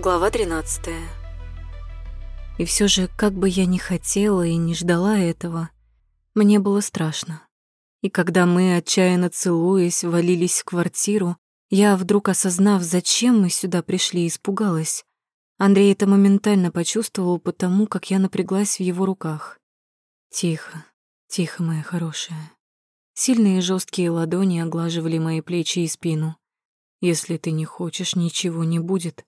Глава 13. И все же, как бы я ни хотела и не ждала этого, мне было страшно. И когда мы, отчаянно целуясь, валились в квартиру, я, вдруг осознав, зачем мы сюда пришли, испугалась. Андрей это моментально почувствовал потому, как я напряглась в его руках. Тихо, тихо, моя хорошая. Сильные жесткие ладони оглаживали мои плечи и спину. Если ты не хочешь, ничего не будет.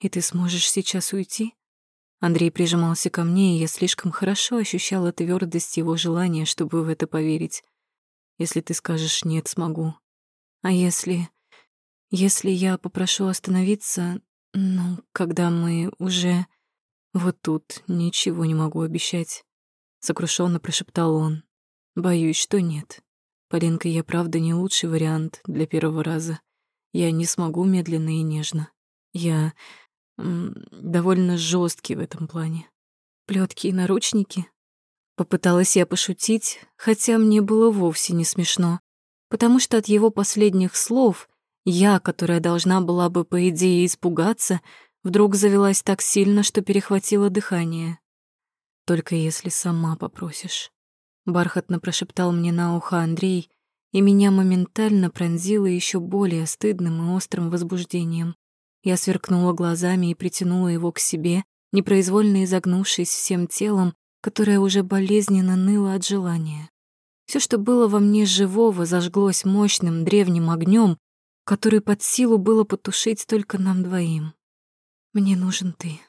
И ты сможешь сейчас уйти? Андрей прижимался ко мне, и я слишком хорошо ощущала твердость его желания, чтобы в это поверить. Если ты скажешь «нет», смогу. А если... Если я попрошу остановиться, ну, когда мы уже... Вот тут ничего не могу обещать. Сокрушенно прошептал он. Боюсь, что нет. Полинка, я правда не лучший вариант для первого раза. Я не смогу медленно и нежно. Я довольно жесткий в этом плане. Плетки и наручники. Попыталась я пошутить, хотя мне было вовсе не смешно, потому что от его последних слов я, которая должна была бы, по идее, испугаться, вдруг завелась так сильно, что перехватило дыхание. «Только если сама попросишь», — бархатно прошептал мне на ухо Андрей, и меня моментально пронзило еще более стыдным и острым возбуждением. Я сверкнула глазами и притянула его к себе, непроизвольно изогнувшись всем телом, которое уже болезненно ныло от желания. Все, что было во мне живого, зажглось мощным древним огнем, который под силу было потушить только нам двоим. «Мне нужен ты».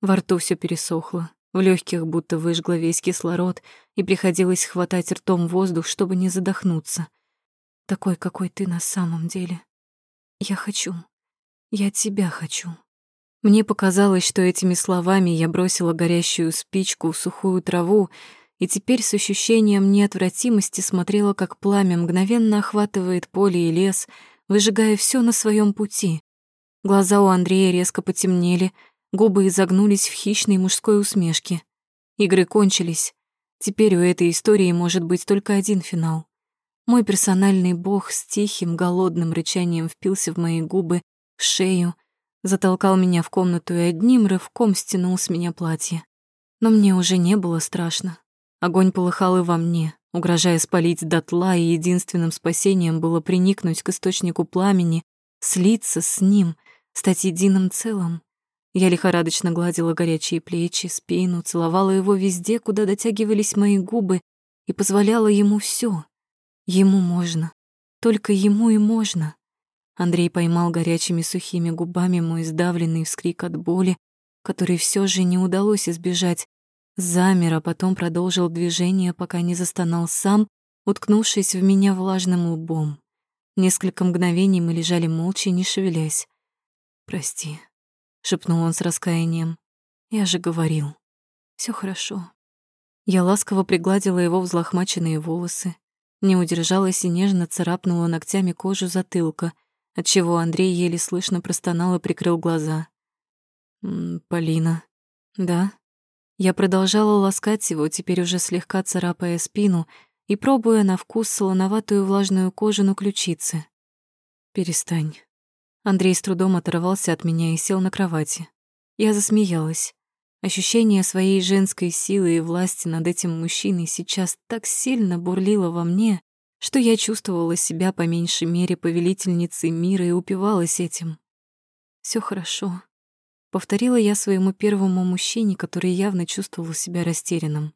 Во рту все пересохло, в легких будто выжгло весь кислород, и приходилось хватать ртом воздух, чтобы не задохнуться. Такой, какой ты на самом деле. Я хочу. Я тебя хочу. Мне показалось, что этими словами я бросила горящую спичку в сухую траву, и теперь с ощущением неотвратимости смотрела, как пламя мгновенно охватывает поле и лес, выжигая все на своем пути. Глаза у Андрея резко потемнели, губы изогнулись в хищной мужской усмешке. Игры кончились. Теперь у этой истории может быть только один финал. Мой персональный бог с тихим, голодным рычанием впился в мои губы, в шею, затолкал меня в комнату и одним рывком стянул с меня платье. Но мне уже не было страшно. Огонь полыхал и во мне, угрожая спалить дотла, и единственным спасением было приникнуть к источнику пламени, слиться с ним, стать единым целым. Я лихорадочно гладила горячие плечи, спину, целовала его везде, куда дотягивались мои губы, и позволяла ему все. Ему можно. Только ему и можно. Андрей поймал горячими сухими губами мой сдавленный вскрик от боли, который все же не удалось избежать. Замер, а потом продолжил движение, пока не застонал сам, уткнувшись в меня влажным лбом. Несколько мгновений мы лежали молча, не шевелясь. «Прости», — шепнул он с раскаянием. «Я же говорил. Все хорошо». Я ласково пригладила его взлохмаченные волосы, не удержалась и нежно царапнула ногтями кожу затылка — отчего Андрей еле слышно простонал и прикрыл глаза. «Полина». «Да?» Я продолжала ласкать его, теперь уже слегка царапая спину и пробуя на вкус солоноватую влажную кожу на ключице. «Перестань». Андрей с трудом оторвался от меня и сел на кровати. Я засмеялась. Ощущение своей женской силы и власти над этим мужчиной сейчас так сильно бурлило во мне, что я чувствовала себя по меньшей мере повелительницей мира и упивалась этим. Все хорошо», — повторила я своему первому мужчине, который явно чувствовал себя растерянным.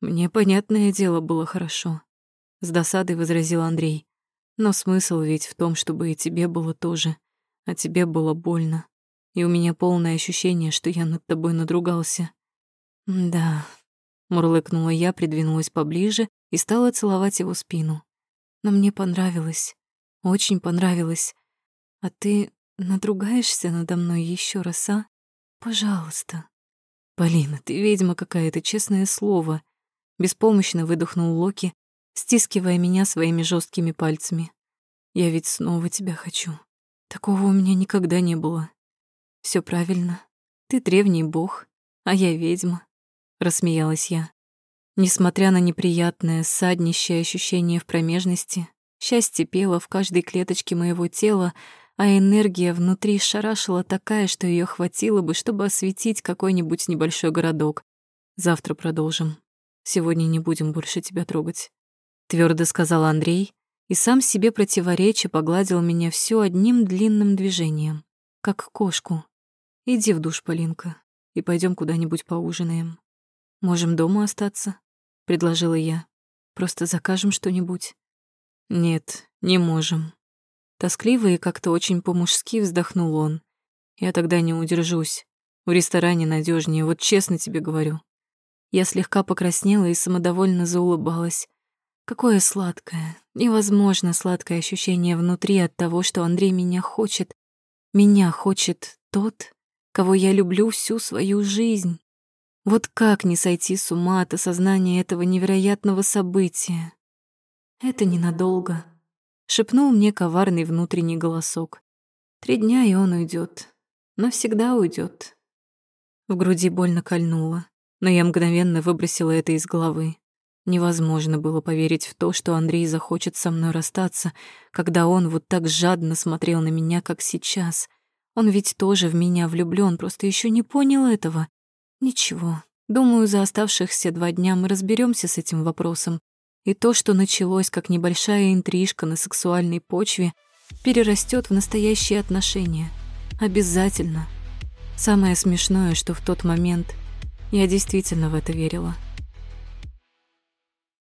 «Мне, понятное дело, было хорошо», — с досадой возразил Андрей. «Но смысл ведь в том, чтобы и тебе было тоже, а тебе было больно, и у меня полное ощущение, что я над тобой надругался». «Да», — мурлыкнула я, придвинулась поближе и стала целовать его спину. Но мне понравилось, очень понравилось. А ты надругаешься надо мной еще раз, а? Пожалуйста. Полина, ты ведьма какая-то, честное слово. Беспомощно выдохнул Локи, стискивая меня своими жесткими пальцами. Я ведь снова тебя хочу. Такого у меня никогда не было. Все правильно. Ты древний бог, а я ведьма. Рассмеялась я. Несмотря на неприятное, саднищее ощущение в промежности, счастье пело в каждой клеточке моего тела, а энергия внутри шарашила такая, что ее хватило бы, чтобы осветить какой-нибудь небольшой городок. Завтра продолжим. Сегодня не будем больше тебя трогать. Твердо сказал Андрей и сам себе противоречия погладил меня всё одним длинным движением, как кошку. Иди в душ, Полинка, и пойдем куда-нибудь поужинаем. Можем дома остаться, предложила я. Просто закажем что-нибудь. Нет, не можем. Тоскливо и как-то очень по-мужски вздохнул он. Я тогда не удержусь. В ресторане надежнее, вот честно тебе говорю. Я слегка покраснела и самодовольно заулыбалась. Какое сладкое, невозможно сладкое ощущение внутри от того, что Андрей меня хочет. Меня хочет тот, кого я люблю всю свою жизнь. Вот как не сойти с ума от осознания этого невероятного события? Это ненадолго, шепнул мне коварный внутренний голосок. Три дня, и он уйдет, навсегда уйдет. В груди больно кольнуло, но я мгновенно выбросила это из головы. Невозможно было поверить в то, что Андрей захочет со мной расстаться, когда он вот так жадно смотрел на меня, как сейчас. Он ведь тоже в меня влюблён, просто ещё не понял этого. Ничего, думаю, за оставшихся два дня мы разберёмся с этим вопросом. И то, что началось как небольшая интрижка на сексуальной почве, перерастёт в настоящие отношения. Обязательно. Самое смешное, что в тот момент я действительно в это верила.